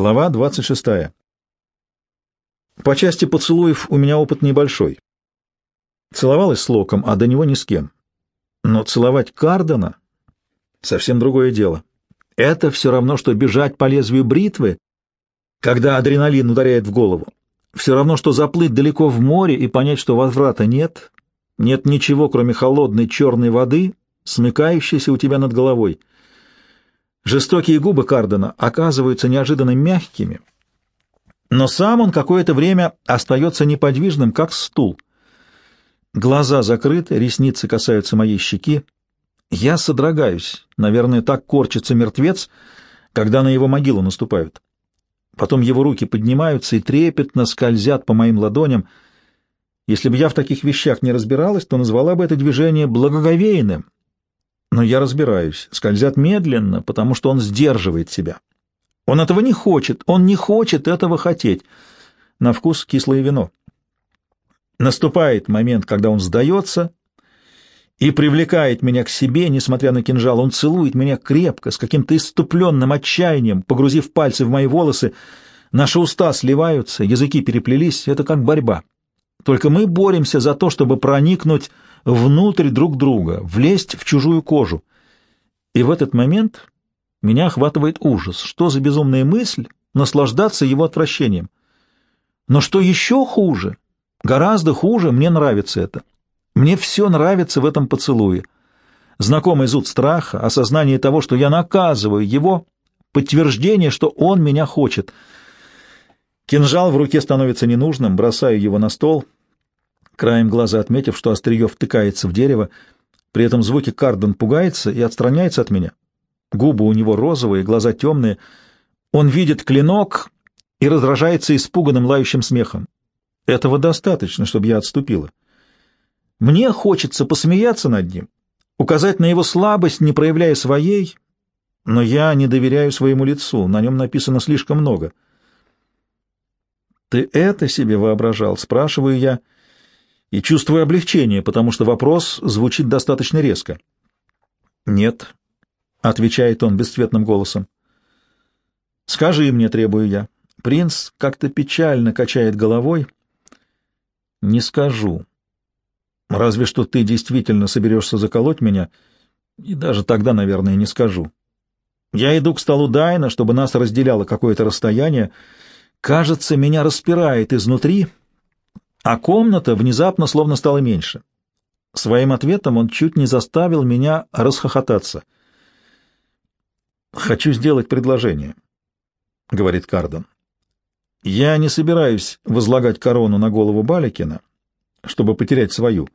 Глава 26. По части поцелуев у меня опыт небольшой. Целовалась с Локом, а до него ни с кем. Но целовать Кардена — совсем другое дело. Это все равно, что бежать по лезвию бритвы, когда адреналин ударяет в голову. Все равно, что заплыть далеко в море и понять, что возврата нет, нет ничего, кроме холодной черной воды, смыкающейся у тебя над головой. Жестокие губы Кардена оказываются неожиданно мягкими, но сам он какое-то время остается неподвижным, как стул. Глаза закрыты, ресницы касаются моей щеки. Я содрогаюсь. Наверное, так корчится мертвец, когда на его могилу наступают. Потом его руки поднимаются и трепетно скользят по моим ладоням. Если бы я в таких вещах не разбиралась, то назвала бы это движение благоговейным. Но я разбираюсь. Скользят медленно, потому что он сдерживает себя. Он этого не хочет, он не хочет этого хотеть. На вкус кислое вино. Наступает момент, когда он сдается и привлекает меня к себе, несмотря на кинжал. Он целует меня крепко, с каким-то иступленным отчаянием, погрузив пальцы в мои волосы. Наши уста сливаются, языки переплелись. Это как борьба. Только мы боремся за то, чтобы проникнуть внутрь друг друга, влезть в чужую кожу. И в этот момент меня охватывает ужас. Что за безумная мысль наслаждаться его отвращением? Но что еще хуже, гораздо хуже, мне нравится это. Мне все нравится в этом поцелуе. Знакомый зуд страха, осознание того, что я наказываю его, подтверждение, что он меня хочет. Кинжал в руке становится ненужным, бросаю его на стол, краем глаза отметив, что острие втыкается в дерево. При этом звуке Карден пугается и отстраняется от меня. Губы у него розовые, глаза темные. Он видит клинок и раздражается испуганным лающим смехом. Этого достаточно, чтобы я отступила. Мне хочется посмеяться над ним, указать на его слабость, не проявляя своей, но я не доверяю своему лицу, на нем написано слишком много. «Ты это себе воображал?» — спрашиваю я, и чувствую облегчение, потому что вопрос звучит достаточно резко. «Нет», — отвечает он бесцветным голосом. «Скажи мне», — требую я. Принц как-то печально качает головой. «Не скажу. Разве что ты действительно соберешься заколоть меня, и даже тогда, наверное, не скажу. Я иду к столу Дайна, чтобы нас разделяло какое-то расстояние. Кажется, меня распирает изнутри, а комната внезапно словно стала меньше. Своим ответом он чуть не заставил меня расхохотаться — «Хочу сделать предложение», — говорит Кардон. «Я не собираюсь возлагать корону на голову Баликина, чтобы потерять свою.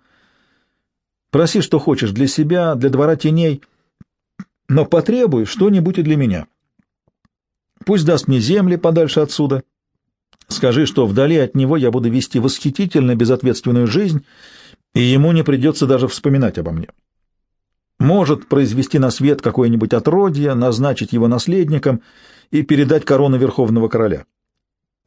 Проси, что хочешь для себя, для двора теней, но потребуй что-нибудь и для меня. Пусть даст мне земли подальше отсюда. Скажи, что вдали от него я буду вести восхитительно безответственную жизнь, и ему не придется даже вспоминать обо мне» может произвести на свет какое-нибудь отродье, назначить его наследником и передать корону Верховного Короля.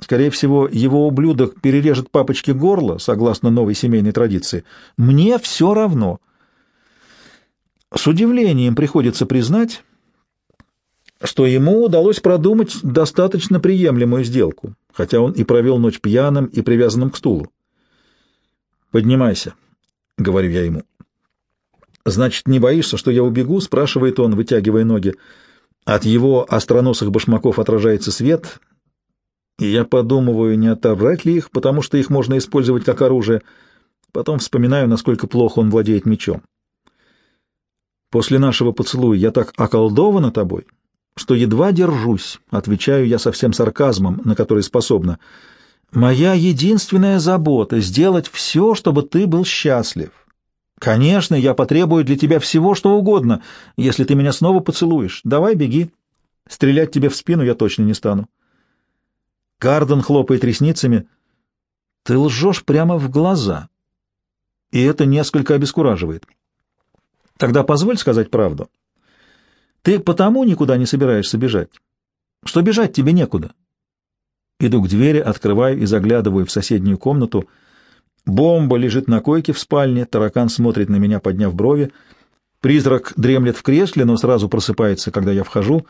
Скорее всего, его ублюдок перережет папочке горло, согласно новой семейной традиции. Мне все равно. С удивлением приходится признать, что ему удалось продумать достаточно приемлемую сделку, хотя он и провел ночь пьяным и привязанным к стулу. «Поднимайся», — говорю я ему. «Значит, не боишься, что я убегу?» — спрашивает он, вытягивая ноги. От его остроносых башмаков отражается свет, и я подумываю, не отобрать ли их, потому что их можно использовать как оружие. Потом вспоминаю, насколько плохо он владеет мечом. «После нашего поцелуя я так околдована тобой, что едва держусь», — отвечаю я со всем сарказмом, на который способна. «Моя единственная забота — сделать все, чтобы ты был счастлив». Конечно, я потребую для тебя всего, что угодно, если ты меня снова поцелуешь. Давай, беги. Стрелять тебе в спину я точно не стану. Карден хлопает ресницами. Ты лжешь прямо в глаза. И это несколько обескураживает. Тогда позволь сказать правду. Ты потому никуда не собираешься бежать, что бежать тебе некуда. Иду к двери, открываю и заглядываю в соседнюю комнату — Бомба лежит на койке в спальне, таракан смотрит на меня, подняв брови. Призрак дремлет в кресле, но сразу просыпается, когда я вхожу.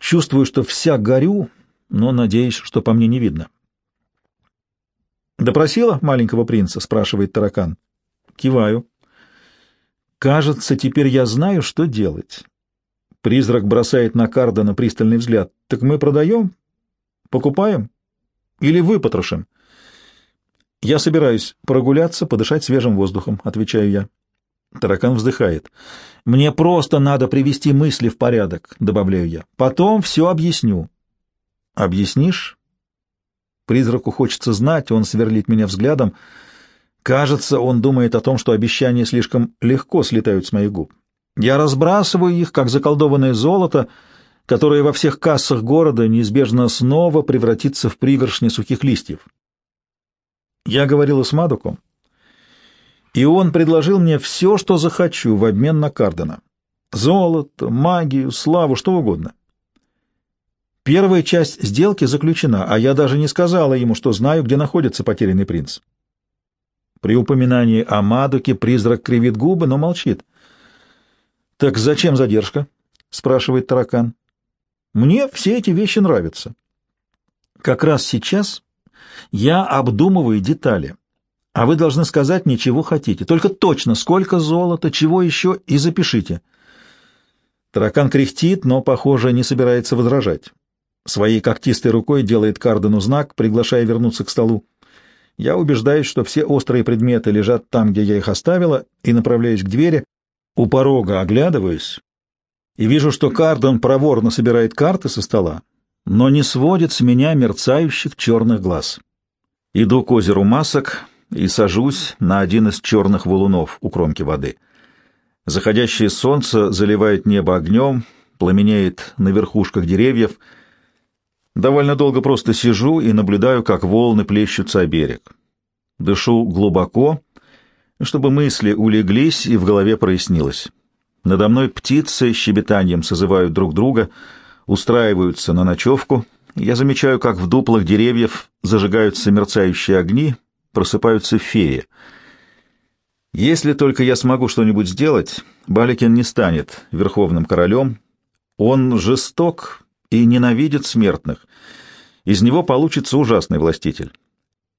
Чувствую, что вся горю, но надеюсь, что по мне не видно. «Допросила маленького принца?» — спрашивает таракан. Киваю. «Кажется, теперь я знаю, что делать». Призрак бросает на Кардена пристальный взгляд. «Так мы продаем? Покупаем? Или выпотрошим?» «Я собираюсь прогуляться, подышать свежим воздухом», — отвечаю я. Таракан вздыхает. «Мне просто надо привести мысли в порядок», — добавляю я. «Потом все объясню». «Объяснишь?» Призраку хочется знать, он сверлит меня взглядом. Кажется, он думает о том, что обещания слишком легко слетают с моих губ. Я разбрасываю их, как заколдованное золото, которое во всех кассах города неизбежно снова превратится в пригоршни сухих листьев. Я говорила с Мадуком, и он предложил мне все, что захочу в обмен на Кардена. Золото, магию, славу, что угодно. Первая часть сделки заключена, а я даже не сказала ему, что знаю, где находится потерянный принц. При упоминании о Мадуке призрак кривит губы, но молчит. «Так зачем задержка?» — спрашивает таракан. «Мне все эти вещи нравятся. Как раз сейчас я обдумываю детали, а вы должны сказать мне, чего хотите. Только точно, сколько золота, чего еще, и запишите». Таракан кряхтит, но, похоже, не собирается возражать. Своей когтистой рукой делает Кардену знак, приглашая вернуться к столу. Я убеждаюсь, что все острые предметы лежат там, где я их оставила, и направляюсь к двери. У порога оглядываюсь и вижу, что Карден проворно собирает карты со стола, но не сводит с меня мерцающих черных глаз. Иду к озеру масок и сажусь на один из черных валунов у кромки воды. Заходящее солнце заливает небо огнем, пламенеет на верхушках деревьев — Довольно долго просто сижу и наблюдаю, как волны плещутся о берег. Дышу глубоко, чтобы мысли улеглись и в голове прояснилось. Надо мной птицы щебетанием созывают друг друга, устраиваются на ночевку. Я замечаю, как в дуплах деревьев зажигаются мерцающие огни, просыпаются феи. Если только я смогу что-нибудь сделать, Баликин не станет верховным королем. Он жесток и ненавидит смертных. Из него получится ужасный властитель.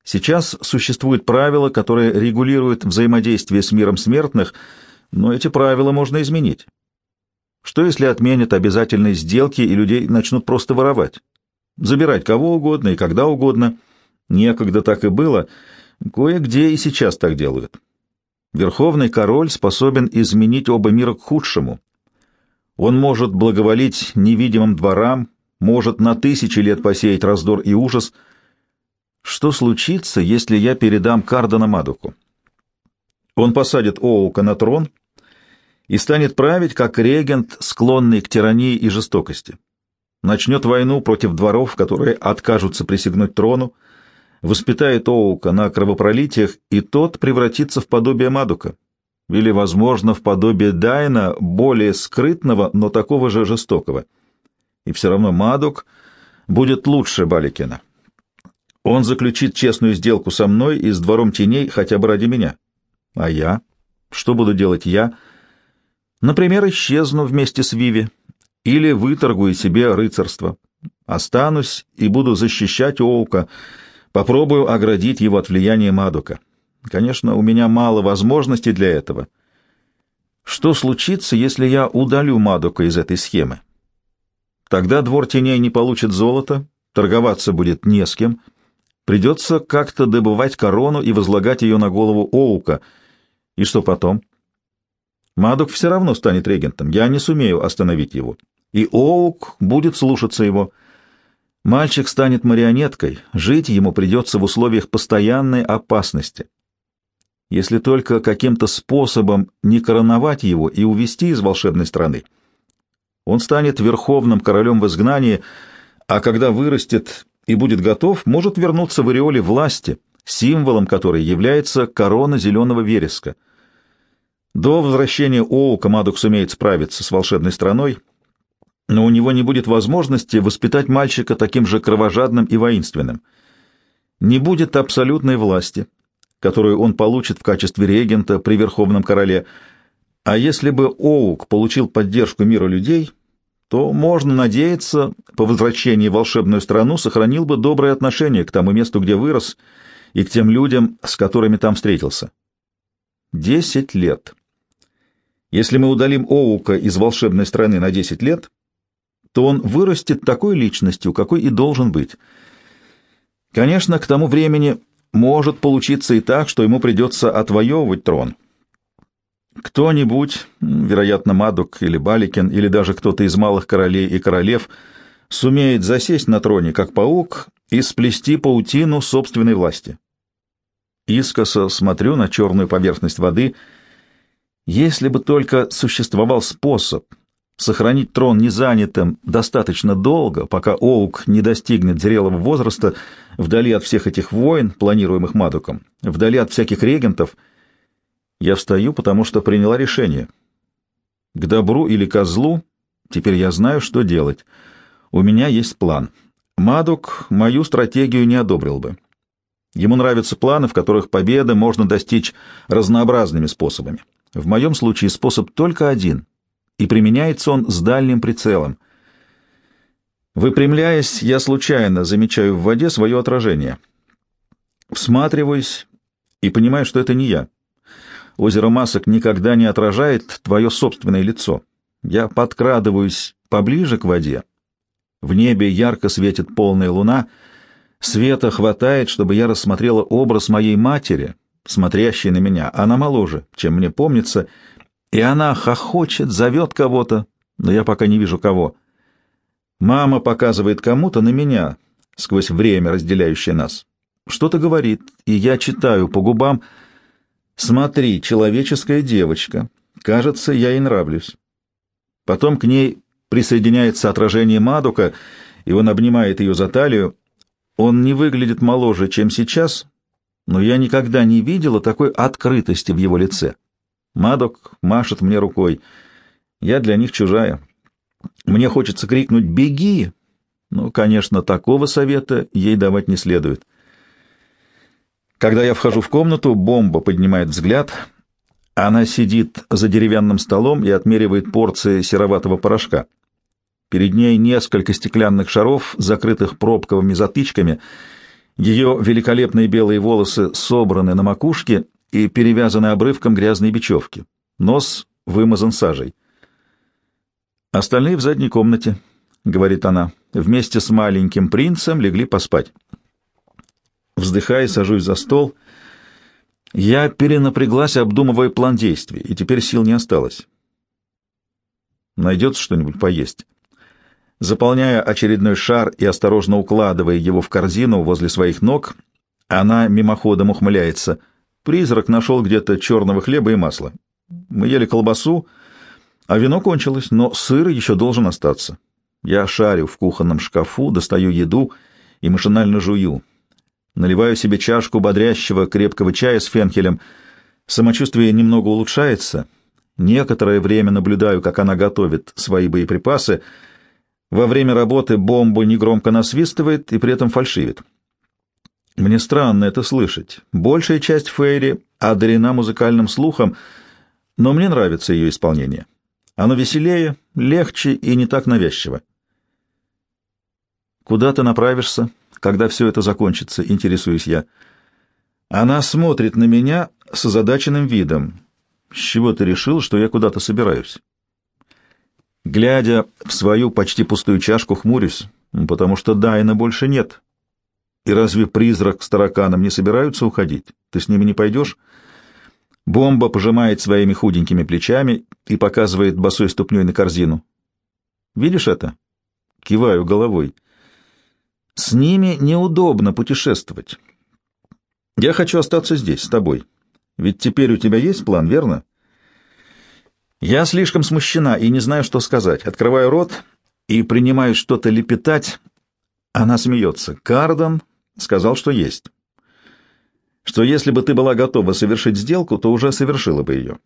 Сейчас существуют правила, которые регулируют взаимодействие с миром смертных, но эти правила можно изменить. Что если отменят обязательные сделки и людей начнут просто воровать? Забирать кого угодно и когда угодно. Некогда так и было, кое-где и сейчас так делают. Верховный король способен изменить оба мира к худшему. Он может благоволить невидимым дворам, может на тысячи лет посеять раздор и ужас. Что случится, если я передам Кардана Мадуку? Он посадит Оука на трон и станет править как регент, склонный к тирании и жестокости. Начнет войну против дворов, которые откажутся присягнуть трону, воспитает Оука на кровопролитиях, и тот превратится в подобие Мадука, или, возможно, в подобие Дайна, более скрытного, но такого же жестокого. И все равно Мадук будет лучше Баликина. Он заключит честную сделку со мной и с двором теней хотя бы ради меня. А я? Что буду делать я? Например, исчезну вместе с Виви или выторгую себе рыцарство. Останусь и буду защищать Оука, попробую оградить его от влияния Мадука. Конечно, у меня мало возможностей для этого. Что случится, если я удалю Мадука из этой схемы? Тогда двор теней не получит золото, торговаться будет не с кем. Придется как-то добывать корону и возлагать ее на голову Оука. И что потом? Мадук все равно станет регентом, я не сумею остановить его. И Оук будет слушаться его. Мальчик станет марионеткой, жить ему придется в условиях постоянной опасности если только каким-то способом не короновать его и увести из волшебной страны. Он станет верховным королем в изгнании, а когда вырастет и будет готов, может вернуться в ореоле власти, символом которой является корона зеленого вереска. До возвращения Оука Мадук сумеет справиться с волшебной страной, но у него не будет возможности воспитать мальчика таким же кровожадным и воинственным. Не будет абсолютной власти, которую он получит в качестве регента при Верховном Короле. А если бы Оук получил поддержку мира людей, то можно надеяться, по возвращении в волшебную страну сохранил бы доброе отношение к тому месту, где вырос, и к тем людям, с которыми там встретился. Десять лет. Если мы удалим Оука из волшебной страны на десять лет, то он вырастет такой личностью, какой и должен быть. Конечно, к тому времени может получиться и так, что ему придется отвоевывать трон. Кто-нибудь, вероятно, Мадук или Баликин, или даже кто-то из малых королей и королев, сумеет засесть на троне, как паук, и сплести паутину собственной власти. Искоса смотрю на черную поверхность воды. Если бы только существовал способ сохранить трон незанятым достаточно долго, пока Оук не достигнет зрелого возраста, вдали от всех этих войн, планируемых Мадуком, вдали от всяких регентов, я встаю, потому что приняла решение. К добру или козлу теперь я знаю, что делать. У меня есть план. Мадук мою стратегию не одобрил бы. Ему нравятся планы, в которых победы можно достичь разнообразными способами. В моем случае способ только один — и применяется он с дальним прицелом. Выпрямляясь, я случайно замечаю в воде свое отражение. Всматриваюсь и понимаю, что это не я. Озеро масок никогда не отражает твое собственное лицо. Я подкрадываюсь поближе к воде. В небе ярко светит полная луна. Света хватает, чтобы я рассмотрела образ моей матери, смотрящей на меня. Она моложе, чем мне помнится, — и она хохочет, зовет кого-то, но я пока не вижу кого. Мама показывает кому-то на меня сквозь время, разделяющее нас. Что-то говорит, и я читаю по губам «Смотри, человеческая девочка. Кажется, я ей нравлюсь». Потом к ней присоединяется отражение Мадука, и он обнимает ее за талию. Он не выглядит моложе, чем сейчас, но я никогда не видела такой открытости в его лице. Мадок машет мне рукой. Я для них чужая. Мне хочется крикнуть «Беги!» Но, конечно, такого совета ей давать не следует. Когда я вхожу в комнату, бомба поднимает взгляд. Она сидит за деревянным столом и отмеривает порции сероватого порошка. Перед ней несколько стеклянных шаров, закрытых пробковыми затычками. Ее великолепные белые волосы собраны на макушке — и перевязаны обрывком грязной бечевки. Нос вымазан сажей. «Остальные в задней комнате», — говорит она. «Вместе с маленьким принцем легли поспать». Вздыхая, сажусь за стол. Я перенапряглась, обдумывая план действий, и теперь сил не осталось. Найдется что-нибудь поесть. Заполняя очередной шар и осторожно укладывая его в корзину возле своих ног, она мимоходом ухмыляется. Призрак нашел где-то черного хлеба и масла. Мы ели колбасу, а вино кончилось, но сыр еще должен остаться. Я шарю в кухонном шкафу, достаю еду и машинально жую. Наливаю себе чашку бодрящего крепкого чая с фенхелем. Самочувствие немного улучшается. Некоторое время наблюдаю, как она готовит свои боеприпасы. Во время работы бомба негромко насвистывает и при этом фальшивит. Мне странно это слышать. Большая часть Фейри одарена музыкальным слухом, но мне нравится ее исполнение. Оно веселее, легче и не так навязчиво. «Куда ты направишься, когда все это закончится?» — интересуюсь я. Она смотрит на меня с озадаченным видом. «С чего ты решил, что я куда-то собираюсь?» Глядя в свою почти пустую чашку, хмурюсь, потому что Дайна больше нет. И разве призрак с тараканом не собираются уходить? Ты с ними не пойдешь? Бомба пожимает своими худенькими плечами и показывает босой ступней на корзину. Видишь это? Киваю головой. С ними неудобно путешествовать. Я хочу остаться здесь, с тобой. Ведь теперь у тебя есть план, верно? Я слишком смущена и не знаю, что сказать. Открываю рот и принимаю что-то лепетать. Она смеется. Кардон сказал, что есть. Что если бы ты была готова совершить сделку, то уже совершила бы ее.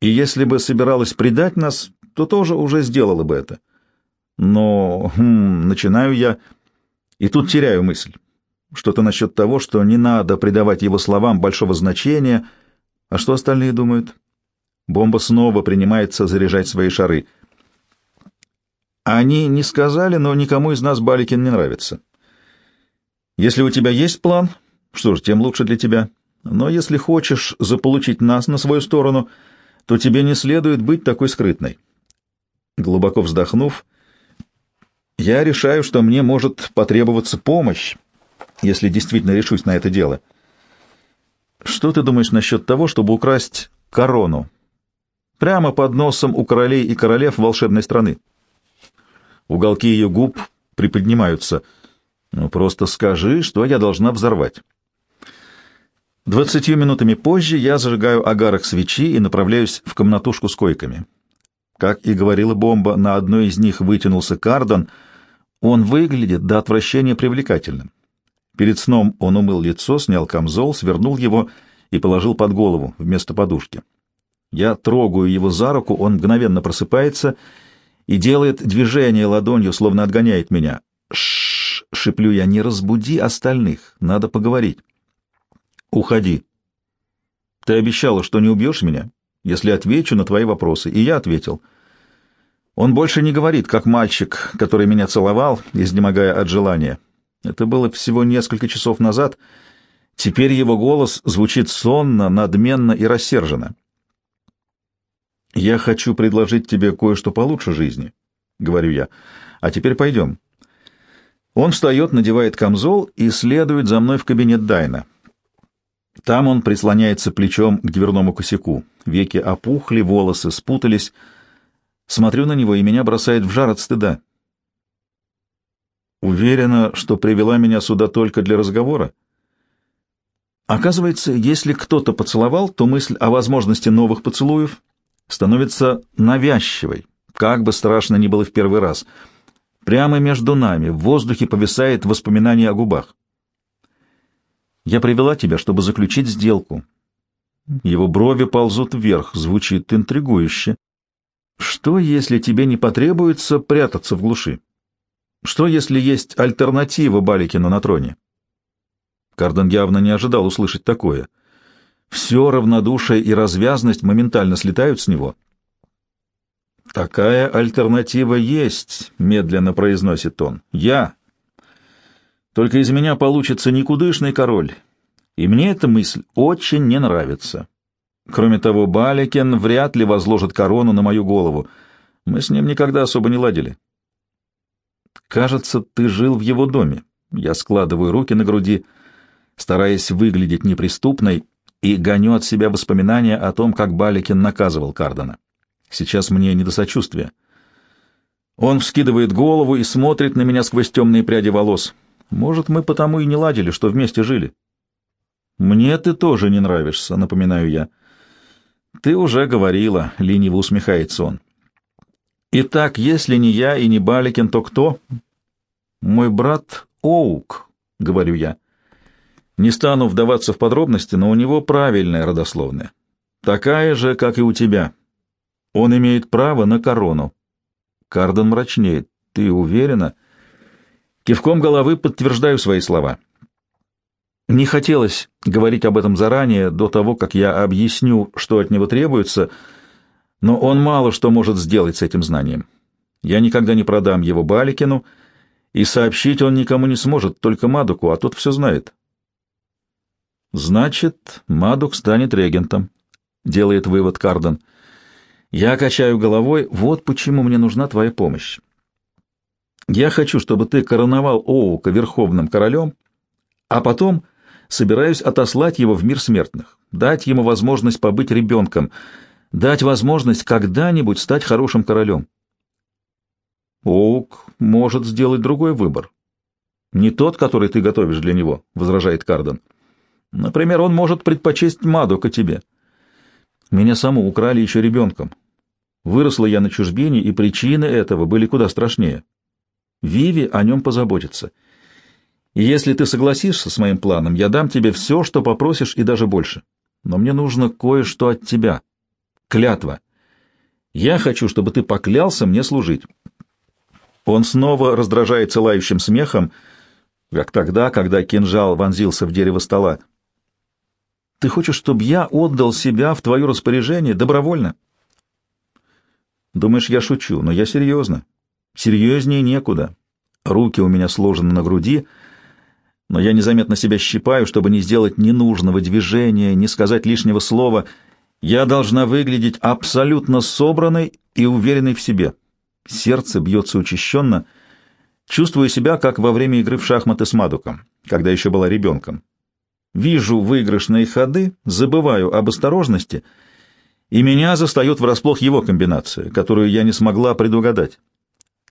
И если бы собиралась предать нас, то тоже уже сделала бы это. Но хм, начинаю я, и тут теряю мысль. Что-то насчет того, что не надо придавать его словам большого значения. А что остальные думают? Бомба снова принимается заряжать свои шары. Они не сказали, но никому из нас Баликин не нравится. Если у тебя есть план, что ж, тем лучше для тебя. Но если хочешь заполучить нас на свою сторону, то тебе не следует быть такой скрытной. Глубоко вздохнув, я решаю, что мне может потребоваться помощь, если действительно решусь на это дело. Что ты думаешь насчет того, чтобы украсть корону? Прямо под носом у королей и королев волшебной страны. Уголки ее губ приподнимаются. Ну, просто скажи, что я должна взорвать. Двадцатью минутами позже я зажигаю агарок свечи и направляюсь в комнатушку с койками. Как и говорила бомба, на одной из них вытянулся кардон. Он выглядит до отвращения привлекательным. Перед сном он умыл лицо, снял камзол, свернул его и положил под голову вместо подушки. Я трогаю его за руку, он мгновенно просыпается и делает движение ладонью, словно отгоняет меня. Шш, шиплю я, не разбуди остальных, надо поговорить. Уходи. Ты обещала, что не убьешь меня, если отвечу на твои вопросы, и я ответил. Он больше не говорит, как мальчик, который меня целовал, изнемогая от желания. Это было всего несколько часов назад. Теперь его голос звучит сонно, надменно и рассерженно. «Я хочу предложить тебе кое-что получше жизни», — говорю я. «А теперь пойдем». Он встает, надевает камзол и следует за мной в кабинет Дайна. Там он прислоняется плечом к дверному косяку. Веки опухли, волосы спутались. Смотрю на него, и меня бросает в жар от стыда. Уверена, что привела меня сюда только для разговора. Оказывается, если кто-то поцеловал, то мысль о возможности новых поцелуев становится навязчивой, как бы страшно ни было в первый раз. Прямо между нами в воздухе повисает воспоминание о губах. «Я привела тебя, чтобы заключить сделку». Его брови ползут вверх, звучит интригующе. «Что, если тебе не потребуется прятаться в глуши?» Что, если есть альтернатива Баликину на троне? Карден явно не ожидал услышать такое. Все равнодушие и развязность моментально слетают с него. «Такая альтернатива есть», — медленно произносит он. «Я. Только из меня получится никудышный король, и мне эта мысль очень не нравится. Кроме того, Баликин вряд ли возложит корону на мою голову. Мы с ним никогда особо не ладили. Кажется, ты жил в его доме. Я складываю руки на груди, стараясь выглядеть неприступной, и гоню от себя воспоминания о том, как Баликин наказывал Кардена. Сейчас мне не до сочувствия. Он вскидывает голову и смотрит на меня сквозь темные пряди волос. Может, мы потому и не ладили, что вместе жили. Мне ты тоже не нравишься, напоминаю я. Ты уже говорила, лениво усмехается он. Итак, если не я и не Баликин, то кто? Мой брат Оук, говорю я. Не стану вдаваться в подробности, но у него правильная родословная. Такая же, как и у тебя. Он имеет право на корону. Карден мрачнеет. Ты уверена? Кивком головы подтверждаю свои слова. Не хотелось говорить об этом заранее, до того, как я объясню, что от него требуется, — но он мало что может сделать с этим знанием. Я никогда не продам его Баликину, и сообщить он никому не сможет, только Мадуку, а тот все знает. Значит, Мадук станет регентом, делает вывод Карден. Я качаю головой, вот почему мне нужна твоя помощь. Я хочу, чтобы ты короновал Оука верховным королем, а потом собираюсь отослать его в мир смертных, дать ему возможность побыть ребенком — дать возможность когда-нибудь стать хорошим королем. Оук может сделать другой выбор. Не тот, который ты готовишь для него, — возражает Карден. Например, он может предпочесть Мадока тебе. Меня саму украли еще ребенком. Выросла я на чужбине, и причины этого были куда страшнее. Виви о нем позаботится. И если ты согласишься с моим планом, я дам тебе все, что попросишь, и даже больше. Но мне нужно кое-что от тебя клятва. Я хочу, чтобы ты поклялся мне служить. Он снова раздражается лающим смехом, как тогда, когда кинжал вонзился в дерево стола. Ты хочешь, чтобы я отдал себя в твое распоряжение добровольно? Думаешь, я шучу, но я серьезно. Серьезнее некуда. Руки у меня сложены на груди, но я незаметно себя щипаю, чтобы не сделать ненужного движения, не сказать лишнего слова. Я должна выглядеть абсолютно собранной и уверенной в себе. Сердце бьется учащенно. Чувствую себя, как во время игры в шахматы с Мадуком, когда еще была ребенком. Вижу выигрышные ходы, забываю об осторожности, и меня застает врасплох его комбинация, которую я не смогла предугадать.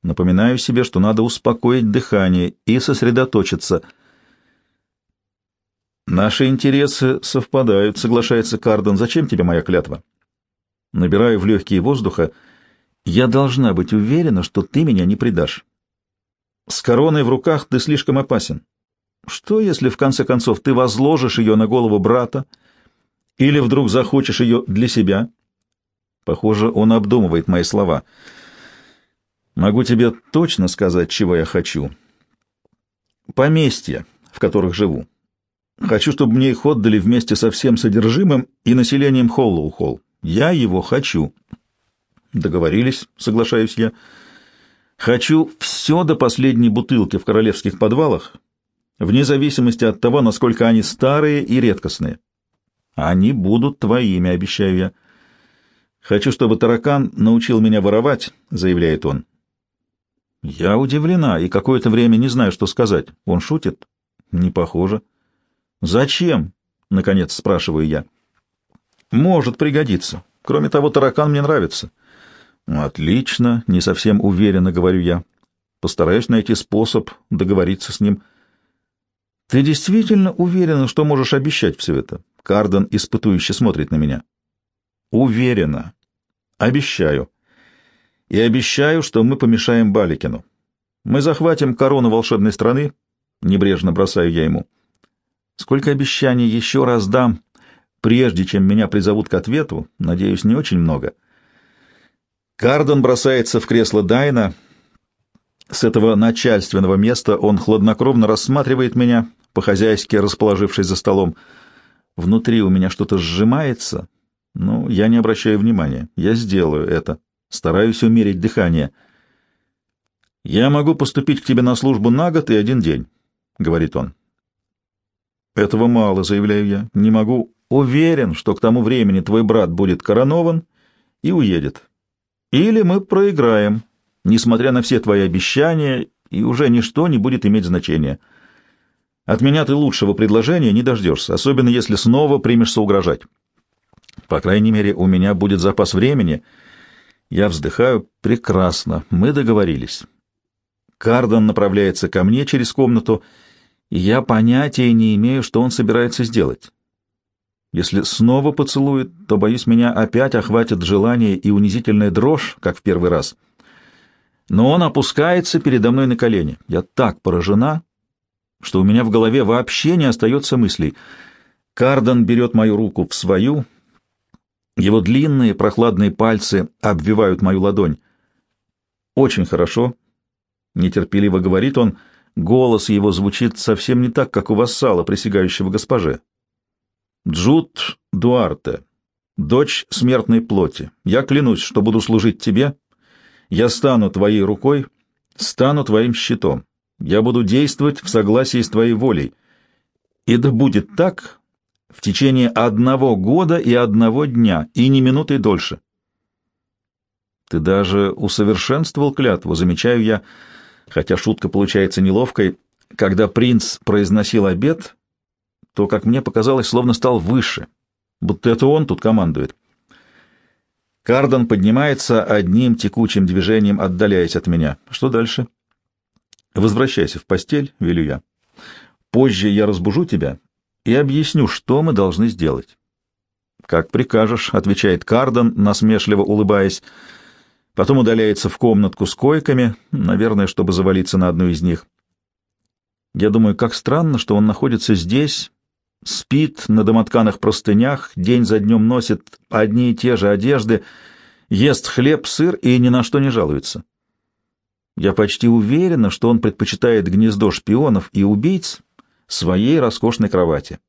Напоминаю себе, что надо успокоить дыхание и сосредоточиться. Наши интересы совпадают, соглашается Кардон. Зачем тебе моя клятва? Набираю в легкие воздуха. Я должна быть уверена, что ты меня не предашь. С короной в руках ты слишком опасен. Что, если в конце концов ты возложишь ее на голову брата или вдруг захочешь ее для себя? Похоже, он обдумывает мои слова. Могу тебе точно сказать, чего я хочу. Поместья, в которых живу. Хочу, чтобы мне их отдали вместе со всем содержимым и населением Холлоу-Холл. Я его хочу. Договорились, соглашаюсь я. Хочу все до последней бутылки в королевских подвалах, вне зависимости от того, насколько они старые и редкостные. Они будут твоими, обещаю я. Хочу, чтобы таракан научил меня воровать, заявляет он. Я удивлена и какое-то время не знаю, что сказать. Он шутит? Не похоже. Зачем? Наконец спрашиваю я. Может пригодиться. Кроме того, таракан мне нравится. Отлично, не совсем уверенно говорю я. Постараюсь найти способ договориться с ним. Ты действительно уверена, что можешь обещать все это? Карден испытующе смотрит на меня. Уверена. Обещаю и обещаю, что мы помешаем Баликину. Мы захватим корону волшебной страны, небрежно бросаю я ему. Сколько обещаний еще раз дам, прежде чем меня призовут к ответу, надеюсь, не очень много. Кардон бросается в кресло Дайна. С этого начальственного места он хладнокровно рассматривает меня, по-хозяйски расположившись за столом. Внутри у меня что-то сжимается, но я не обращаю внимания. Я сделаю это. Стараюсь умерить дыхание. «Я могу поступить к тебе на службу на год и один день», — говорит он. «Этого мало», — заявляю я. «Не могу. Уверен, что к тому времени твой брат будет коронован и уедет. Или мы проиграем, несмотря на все твои обещания, и уже ничто не будет иметь значения. От меня ты лучшего предложения не дождешься, особенно если снова примешься угрожать. По крайней мере, у меня будет запас времени — я вздыхаю. Прекрасно. Мы договорились. Кардон направляется ко мне через комнату, и я понятия не имею, что он собирается сделать. Если снова поцелует, то, боюсь, меня опять охватит желание и унизительная дрожь, как в первый раз. Но он опускается передо мной на колени. Я так поражена, что у меня в голове вообще не остается мыслей. Кардон берет мою руку в свою — его длинные прохладные пальцы обвивают мою ладонь. «Очень хорошо», — нетерпеливо говорит он, голос его звучит совсем не так, как у вассала, присягающего госпоже. «Джуд Дуарте, дочь смертной плоти, я клянусь, что буду служить тебе, я стану твоей рукой, стану твоим щитом, я буду действовать в согласии с твоей волей. И да будет так, в течение одного года и одного дня, и ни минуты дольше. Ты даже усовершенствовал клятву, замечаю я, хотя шутка получается неловкой. Когда принц произносил обед, то, как мне показалось, словно стал выше, будто это он тут командует. Кардон поднимается одним текучим движением, отдаляясь от меня. Что дальше? Возвращайся в постель, велю я. Позже я разбужу тебя, и объясню, что мы должны сделать. «Как прикажешь», — отвечает Кардон, насмешливо улыбаясь. Потом удаляется в комнатку с койками, наверное, чтобы завалиться на одну из них. Я думаю, как странно, что он находится здесь, спит на домотканых простынях, день за днем носит одни и те же одежды, ест хлеб, сыр и ни на что не жалуется. Я почти уверена, что он предпочитает гнездо шпионов и убийц своей роскошной кровати.